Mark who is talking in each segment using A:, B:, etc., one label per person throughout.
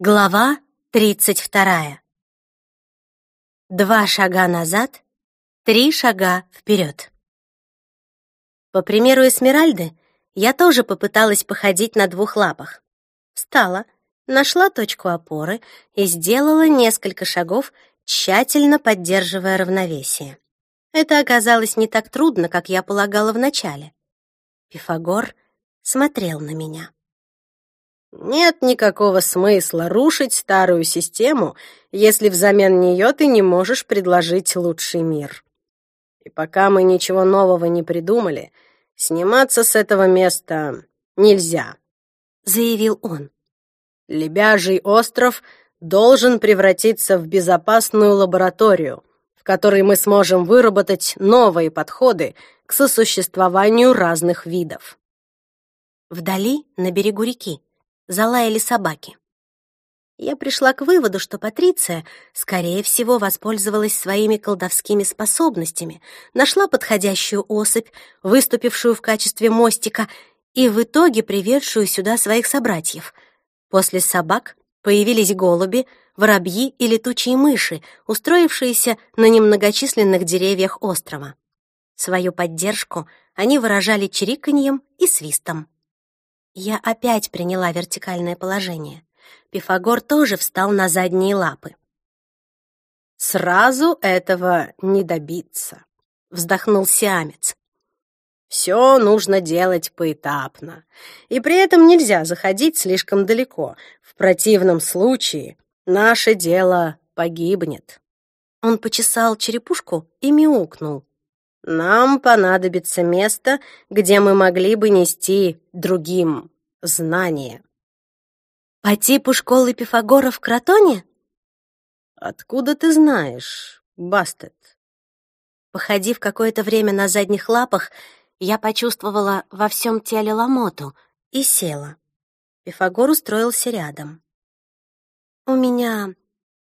A: Глава тридцать вторая. Два шага назад, три шага вперед. По примеру Эсмеральды, я тоже попыталась походить на двух лапах. Встала, нашла точку опоры и сделала несколько шагов, тщательно поддерживая равновесие. Это оказалось не так трудно, как я полагала вначале. Пифагор смотрел на меня.
B: Нет никакого смысла рушить старую систему, если взамен нее ты не можешь предложить лучший мир. И пока мы ничего нового не придумали, сниматься с этого места нельзя, заявил он. Лебяжий остров должен превратиться в безопасную лабораторию, в которой мы сможем выработать новые подходы к сосуществованию разных видов.
A: Вдали, на берегу реки, залаяли собаки. Я пришла к выводу, что Патриция, скорее всего, воспользовалась своими колдовскими способностями, нашла подходящую особь, выступившую в качестве мостика, и в итоге приведшую сюда своих собратьев. После собак появились голуби, воробьи и летучие мыши, устроившиеся на немногочисленных деревьях острова. Свою поддержку они выражали чириканьем и свистом. Я опять приняла вертикальное положение. Пифагор тоже встал на задние лапы.
B: «Сразу этого не добиться», — вздохнул Сиамец. «Все нужно делать поэтапно, и при этом нельзя заходить слишком далеко. В противном случае наше дело погибнет».
A: Он почесал черепушку и мяукнул.
B: Нам понадобится место, где мы могли бы нести другим знания.
A: По типу школы Пифагора в Кротоне?
B: Откуда ты знаешь, Бастет?
A: Походив какое-то время на задних лапах, я почувствовала во всем теле ломоту и села. Пифагор устроился рядом. У меня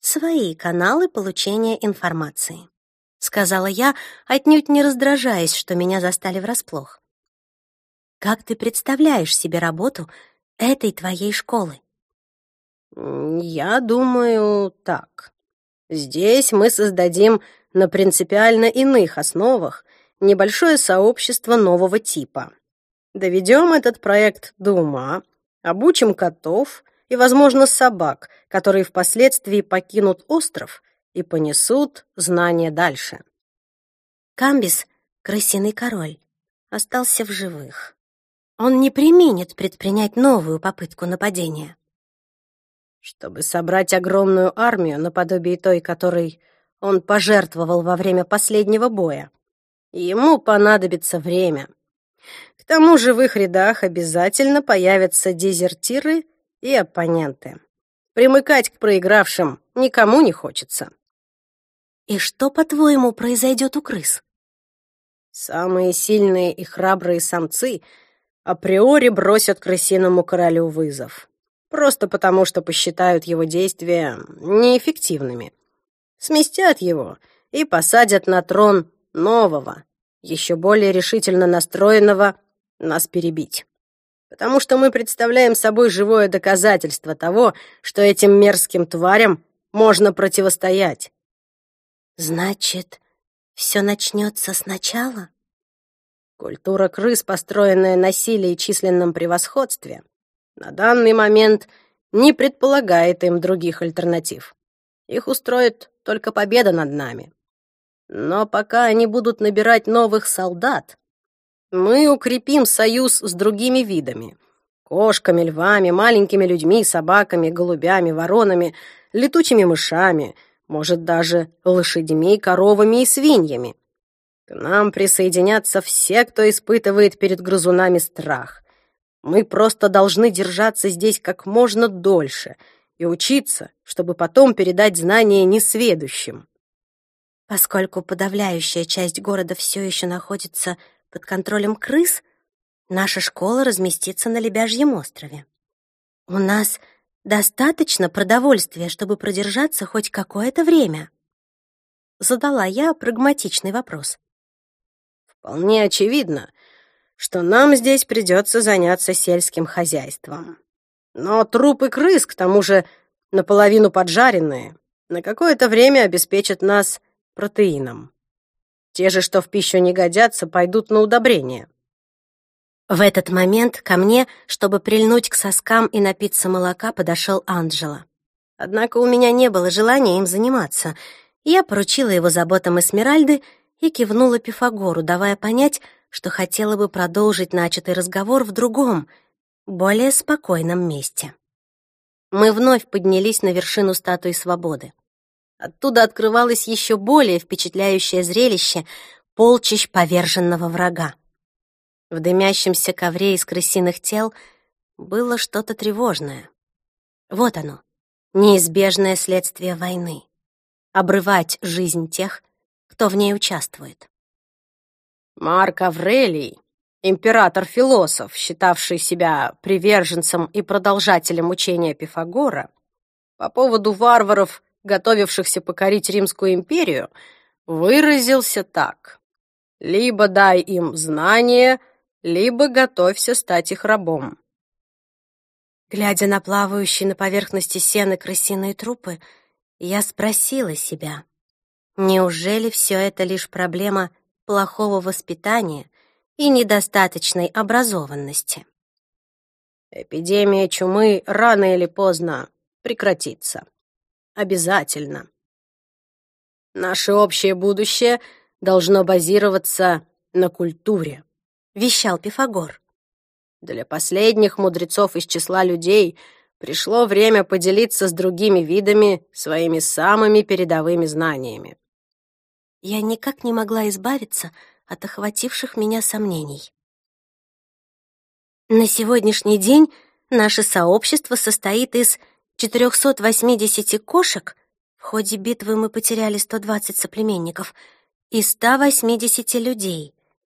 A: свои каналы получения информации сказала я, отнюдь не раздражаясь, что меня застали врасплох. Как ты представляешь себе работу этой твоей школы?
B: Я думаю, так. Здесь мы создадим на принципиально иных основах небольшое сообщество нового типа. Доведем этот проект до ума, обучим котов и, возможно, собак, которые впоследствии покинут остров и понесут знания дальше.
A: Камбис, крысиный король, остался в живых. Он не применит предпринять новую попытку нападения.
B: Чтобы собрать огромную армию наподобие той, которой он пожертвовал во время последнего боя, ему понадобится время. К тому же в их рядах обязательно появятся дезертиры и оппоненты. Примыкать к проигравшим никому не хочется.
A: И что, по-твоему, произойдет у крыс?
B: Самые сильные и храбрые самцы априори бросят крысиному королю вызов. Просто потому, что посчитают его действия неэффективными. Сместят его и посадят на трон нового, еще более решительно настроенного нас перебить. Потому что мы представляем собой живое доказательство того, что этим мерзким тварям можно противостоять.
A: Значит, все начнется сначала?
B: Культура крыс, построенная на силе и численном превосходстве, на данный момент не предполагает им других альтернатив. Их устроит только победа над нами. Но пока они будут набирать новых солдат, мы укрепим союз с другими видами — кошками, львами, маленькими людьми, собаками, голубями, воронами, летучими мышами — может, даже лошадьми, коровами и свиньями. К нам присоединятся все, кто испытывает перед грызунами страх. Мы просто должны держаться здесь как можно дольше и учиться, чтобы потом передать знания несведущим.
A: Поскольку подавляющая часть города все еще находится под контролем крыс, наша школа разместится на Лебяжьем острове. У нас достаточно продовольствия, чтобы продержаться хоть какое-то время? Задала я прагматичный вопрос.
B: Вполне очевидно, что нам здесь придется заняться сельским хозяйством. Но трупы крыс, к тому же, наполовину поджаренные, на какое-то время обеспечат нас протеином. Те же, что в пищу не годятся, пойдут на удобрение.
A: В этот момент ко мне, чтобы прильнуть к соскам и напиться молока, подошел Анджело. Однако у меня не было желания им заниматься. Я поручила его заботам Эсмеральды и кивнула Пифагору, давая понять, что хотела бы продолжить начатый разговор в другом, более спокойном месте. Мы вновь поднялись на вершину статуи свободы. Оттуда открывалось еще более впечатляющее зрелище полчищ поверженного врага. В дымящемся ковре из крысиных тел было что-то тревожное. Вот оно, неизбежное следствие войны. Обрывать жизнь тех, кто в ней участвует.
B: Марк Аврелий, император-философ, считавший себя приверженцем и продолжателем учения Пифагора, по поводу варваров готовившихся покорить Римскую империю, выразился так. «Либо дай им знания, либо готовься стать их рабом».
A: Глядя на плавающие на поверхности сены крысиные трупы, я спросила себя, неужели все это лишь проблема плохого воспитания и недостаточной образованности?
B: Эпидемия чумы рано или поздно прекратится обязательно. Наше общее будущее должно базироваться на культуре,
A: вещал Пифагор.
B: Для последних мудрецов из числа людей пришло время поделиться с другими видами своими самыми передовыми знаниями.
A: Я никак не могла избавиться от охвативших меня сомнений. На сегодняшний день наше сообщество состоит из 480 кошек, в ходе битвы мы потеряли 120 соплеменников, и 180 людей.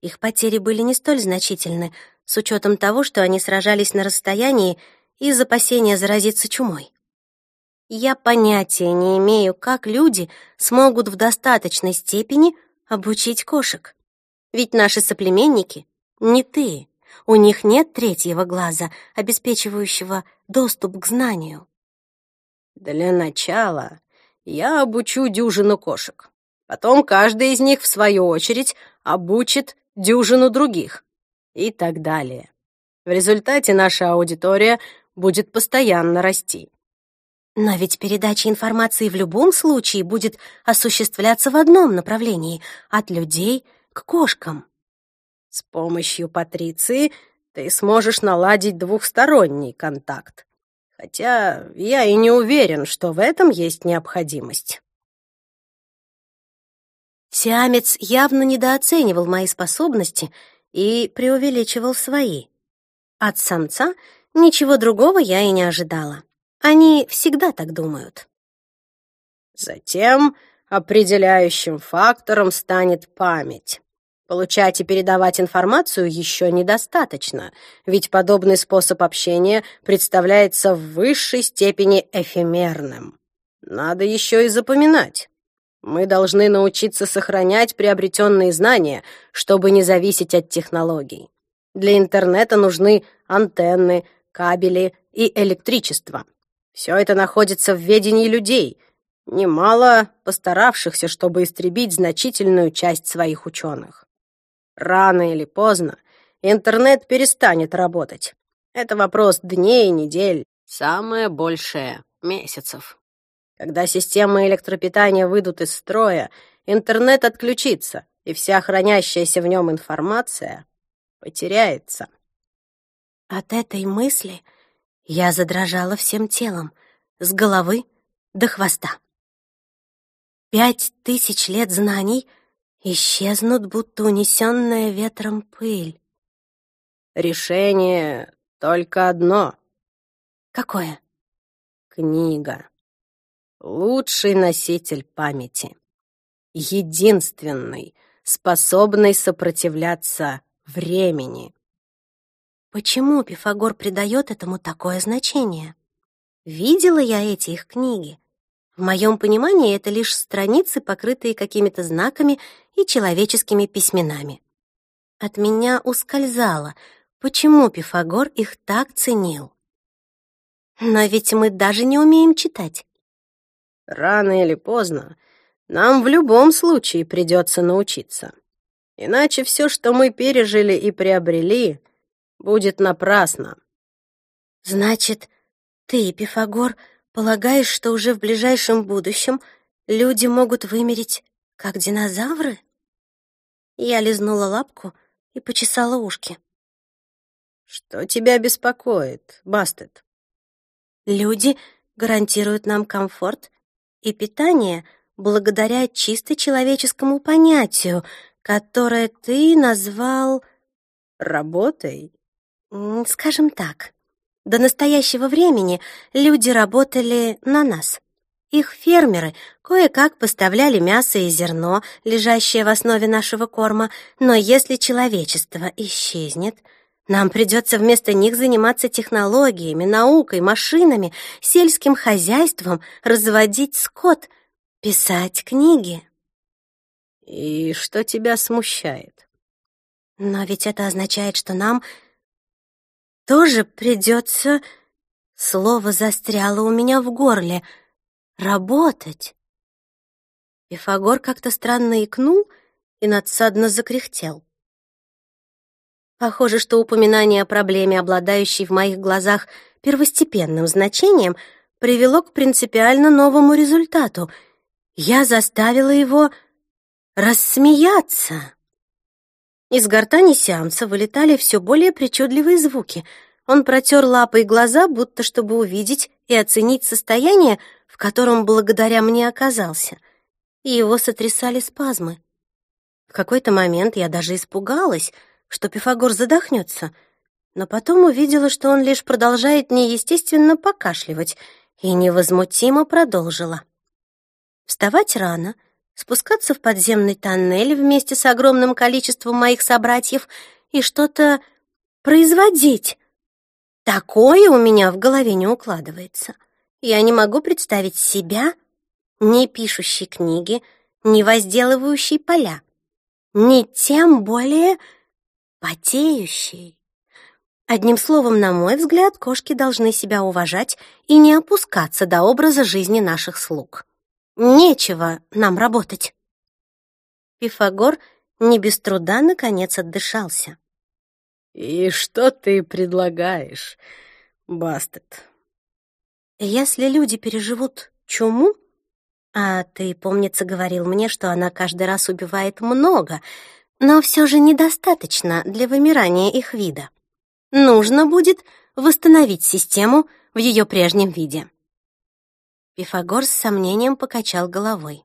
A: Их потери были не столь значительны, с учетом того, что они сражались на расстоянии из опасения заразиться чумой. Я понятия не имею, как люди смогут в достаточной степени обучить кошек. Ведь наши соплеменники не ты. У них нет третьего глаза, обеспечивающего доступ к знанию.
B: Для начала я обучу дюжину кошек. Потом каждый из них, в свою очередь, обучит дюжину других. И так далее. В результате наша аудитория будет постоянно расти.
A: Но ведь передача информации в любом случае будет осуществляться в одном направлении — от людей к кошкам.
B: С помощью Патриции ты сможешь наладить двухсторонний контакт. Хотя я и не уверен, что в этом есть необходимость.
A: Сиамец явно недооценивал мои способности и преувеличивал свои. От самца ничего другого я и не ожидала. Они всегда так думают.
B: Затем определяющим фактором станет память. Получать и передавать информацию еще недостаточно, ведь подобный способ общения представляется в высшей степени эфемерным. Надо еще и запоминать. Мы должны научиться сохранять приобретенные знания, чтобы не зависеть от технологий. Для интернета нужны антенны, кабели и электричество. Все это находится в ведении людей, немало постаравшихся, чтобы истребить значительную часть своих ученых. Рано или поздно интернет перестанет работать. Это вопрос дней и недель, самое большее — месяцев. Когда системы электропитания выйдут из строя, интернет отключится, и вся хранящаяся в нем информация потеряется.
A: От этой мысли я задрожала всем телом, с головы до хвоста. Пять тысяч лет знаний исчезнут, будто унесенная ветром пыль.
B: Решение только одно.
A: Какое?
B: Книга. Лучший носитель памяти. Единственный, способный сопротивляться времени.
A: Почему Пифагор придает этому такое значение? Видела я эти их книги. В моем понимании это лишь страницы, покрытые какими-то знаками и человеческими письменами. От меня ускользало, почему Пифагор их так ценил. Но ведь мы даже не умеем читать.
B: Рано или поздно нам в любом случае придется научиться. Иначе все, что мы пережили и приобрели, будет напрасно.
A: Значит, ты, Пифагор, полагаешь, что уже в ближайшем будущем люди могут вымереть, как динозавры? Я лизнула лапку и почесала ушки.
B: Что тебя беспокоит, Бастет?
A: Люди гарантируют нам комфорт и питание благодаря чисто человеческому понятию, которое ты назвал
B: работой.
A: Скажем так, до настоящего времени люди работали на нас. Их фермеры кое-как поставляли мясо и зерно, лежащее в основе нашего корма, но если человечество исчезнет, нам придется вместо них заниматься технологиями, наукой, машинами, сельским хозяйством, разводить скот, писать книги.
B: И что тебя смущает?
A: Но ведь это означает, что нам тоже придется... Слово застряло у меня в горле. Работать. Пифагор как-то странно икнул и надсадно закряхтел. Похоже, что упоминание о проблеме, обладающей в моих глазах первостепенным значением, привело к принципиально новому результату. Я заставила его рассмеяться. Из гортани сеанса вылетали все более причудливые звуки. Он протер лапой глаза, будто чтобы увидеть и оценить состояние, в котором благодаря мне оказался. И его сотрясали спазмы. В какой-то момент я даже испугалась, что Пифагор задохнется, но потом увидела, что он лишь продолжает неестественно покашливать, и невозмутимо продолжила. Вставать рано — спускаться в подземный тоннель вместе с огромным количеством моих собратьев и что-то производить. Такое у меня в голове не укладывается. Я не могу представить себя, не пишущей книги, не возделывающей поля, не тем более потеющей. Одним словом, на мой взгляд, кошки должны себя уважать и не опускаться до образа жизни наших слуг. Нечего нам работать. Пифагор не без труда наконец отдышался.
B: И что ты предлагаешь, Бастет?
A: Если люди переживут чуму, а ты, помнится, говорил мне, что она каждый раз убивает много, но все же недостаточно для вымирания их вида. Нужно будет восстановить систему в ее прежнем виде. Пифагор с сомнением покачал головой.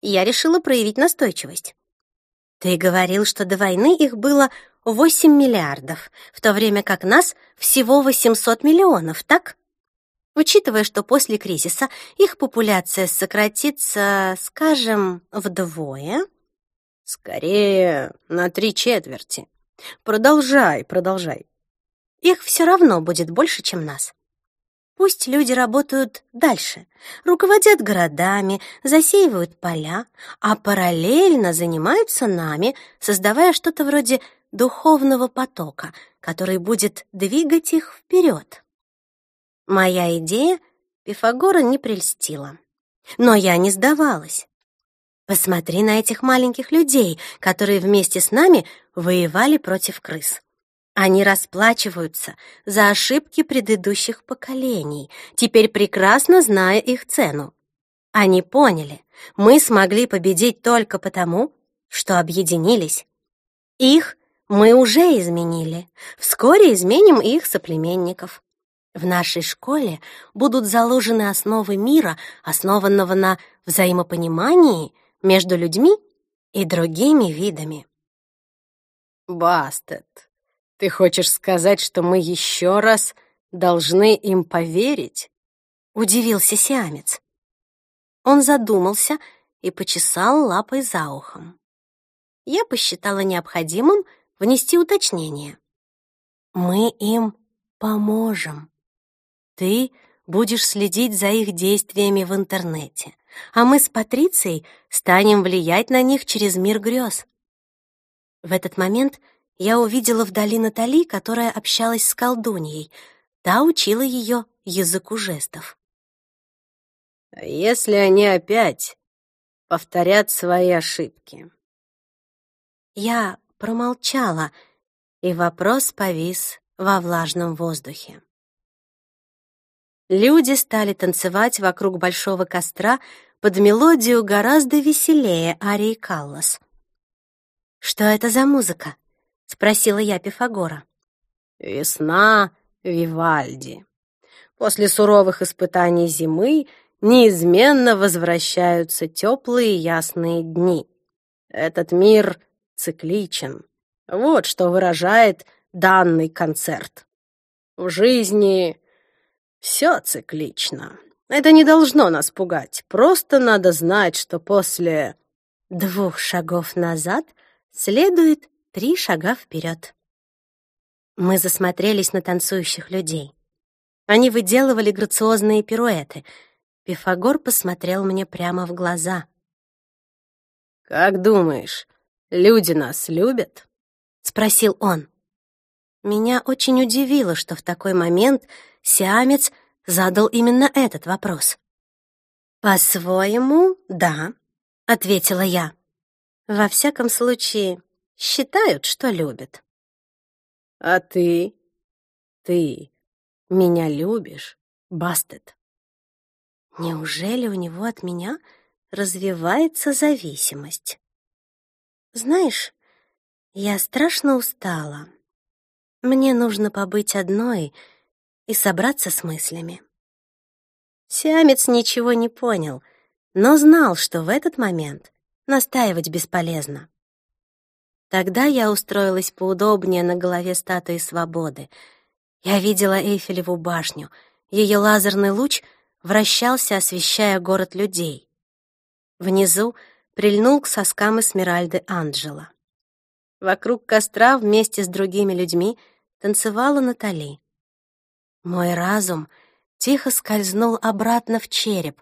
A: Я решила проявить настойчивость. Ты говорил, что до войны их было 8 миллиардов, в то время как нас всего 800 миллионов, так? Учитывая, что после кризиса их популяция сократится, скажем, вдвое?
B: Скорее, на три четверти. Продолжай, продолжай.
A: Их все равно будет больше, чем нас. Пусть люди работают дальше, руководят городами, засеивают поля, а параллельно занимаются нами, создавая что-то вроде духовного потока, который будет двигать их вперед. Моя идея Пифагора не прельстила. Но я не сдавалась. Посмотри на этих маленьких людей, которые вместе с нами воевали против крыс. Они расплачиваются за ошибки предыдущих поколений, теперь прекрасно зная их цену. Они поняли, мы смогли победить только потому, что объединились. Их мы уже изменили, вскоре изменим их соплеменников. В нашей школе будут заложены основы мира, основанного на взаимопонимании между людьми и другими видами.
B: Бастет, ты хочешь сказать, что мы еще раз должны им поверить?
A: Удивился сиамец. Он задумался и почесал лапой за ухом. Я посчитала необходимым внести уточнение. Мы им поможем. Ты будешь следить за их действиями в интернете, а мы с Патрицией станем влиять на них через мир грез. В этот момент я увидела вдали Натали, которая общалась с колдуньей. Та учила ее языку жестов.
B: «Если они опять повторят свои ошибки?»
A: Я промолчала, и вопрос повис во влажном воздухе. Люди стали танцевать вокруг большого костра под мелодию гораздо веселее арии Каллас. «Что это за музыка?» — спросила я Пифагора.
B: «Весна Вивальди. После суровых испытаний зимы неизменно возвращаются теплые ясные дни. Этот мир цикличен. Вот что выражает данный концерт. В жизни все циклично. Это не должно нас пугать. Просто надо знать, что после
A: двух шагов назад следует три шага вперед. Мы засмотрелись на танцующих людей. Они выделывали грациозные пируэты. Пифагор посмотрел мне прямо в глаза.
B: «Как думаешь, люди нас любят?»
A: — спросил он. Меня очень удивило, что в такой момент сиамец задал именно этот вопрос. «По-своему, да», — ответила я. «Во всяком случае, считают, что любят».
B: «А ты? Ты меня любишь, Бастет?»
A: Неужели у него от меня развивается зависимость? Знаешь, я страшно устала. Мне нужно побыть одной и собраться с мыслями. Сиамец ничего не понял, но знал, что в этот момент настаивать бесполезно. Тогда я устроилась поудобнее на голове статуи свободы. Я видела Эйфелеву башню. Ее лазерный луч вращался, освещая город людей. Внизу прильнул к соскам Эсмеральды Анджела. Вокруг костра вместе с другими людьми танцевала Натали. Мой разум тихо скользнул обратно в череп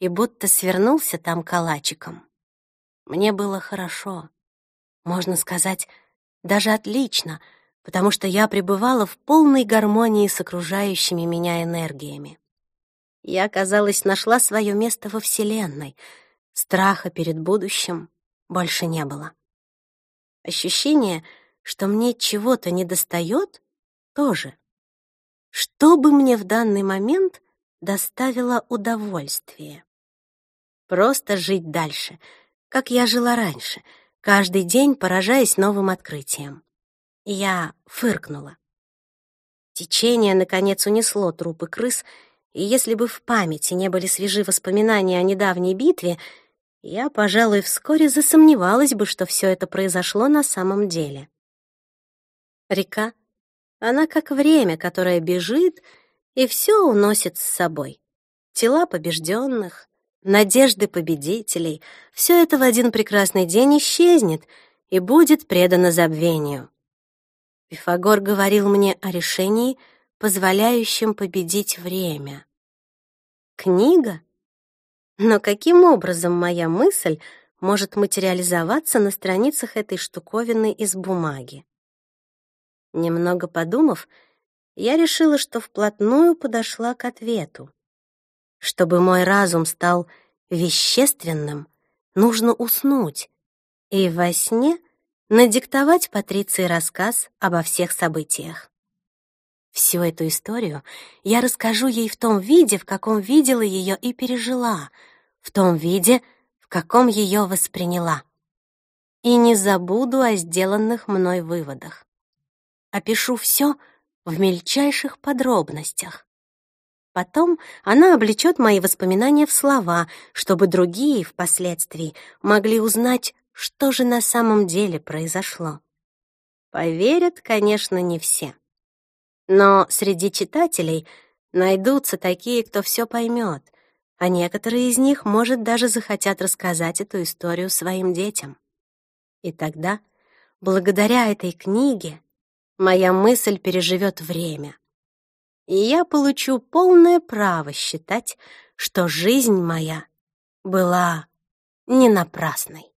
A: и будто свернулся там калачиком. Мне было хорошо. Можно сказать, даже отлично, потому что я пребывала в полной гармонии с окружающими меня энергиями. Я, казалось, нашла свое место во Вселенной. Страха перед будущим больше не было. Ощущение, что мне чего-то недостает, тоже. Что бы мне в данный момент доставило удовольствие? Просто жить дальше, как я жила раньше, каждый день поражаясь новым открытием. Я фыркнула. Течение, наконец, унесло трупы крыс, и если бы в памяти не были свежи воспоминания о недавней битве, я, пожалуй, вскоре засомневалась бы, что все это произошло на самом деле. Река она как время, которое бежит и все уносит с собой. Тела побежденных, надежды победителей — все это в один прекрасный день исчезнет и будет предано забвению. Пифагор говорил мне о решении, позволяющем победить время. Книга? Но каким образом моя мысль может материализоваться на страницах этой штуковины из бумаги? Немного подумав, я решила, что вплотную подошла к ответу. Чтобы мой разум стал вещественным, нужно уснуть и во сне надиктовать Патриции рассказ обо всех событиях. Всю эту историю я расскажу ей в том виде, в каком видела ее и пережила, в том виде, в каком ее восприняла. И не забуду о сделанных мной выводах опишу все в мельчайших подробностях. Потом она облечет мои воспоминания в слова, чтобы другие впоследствии могли узнать, что же на самом деле произошло. Поверят, конечно, не все. Но среди читателей найдутся такие, кто все поймет, а некоторые из них, может, даже захотят рассказать эту историю своим детям. И тогда, благодаря этой книге, моя мысль переживет время. И я получу полное право считать, что жизнь моя была не напрасной.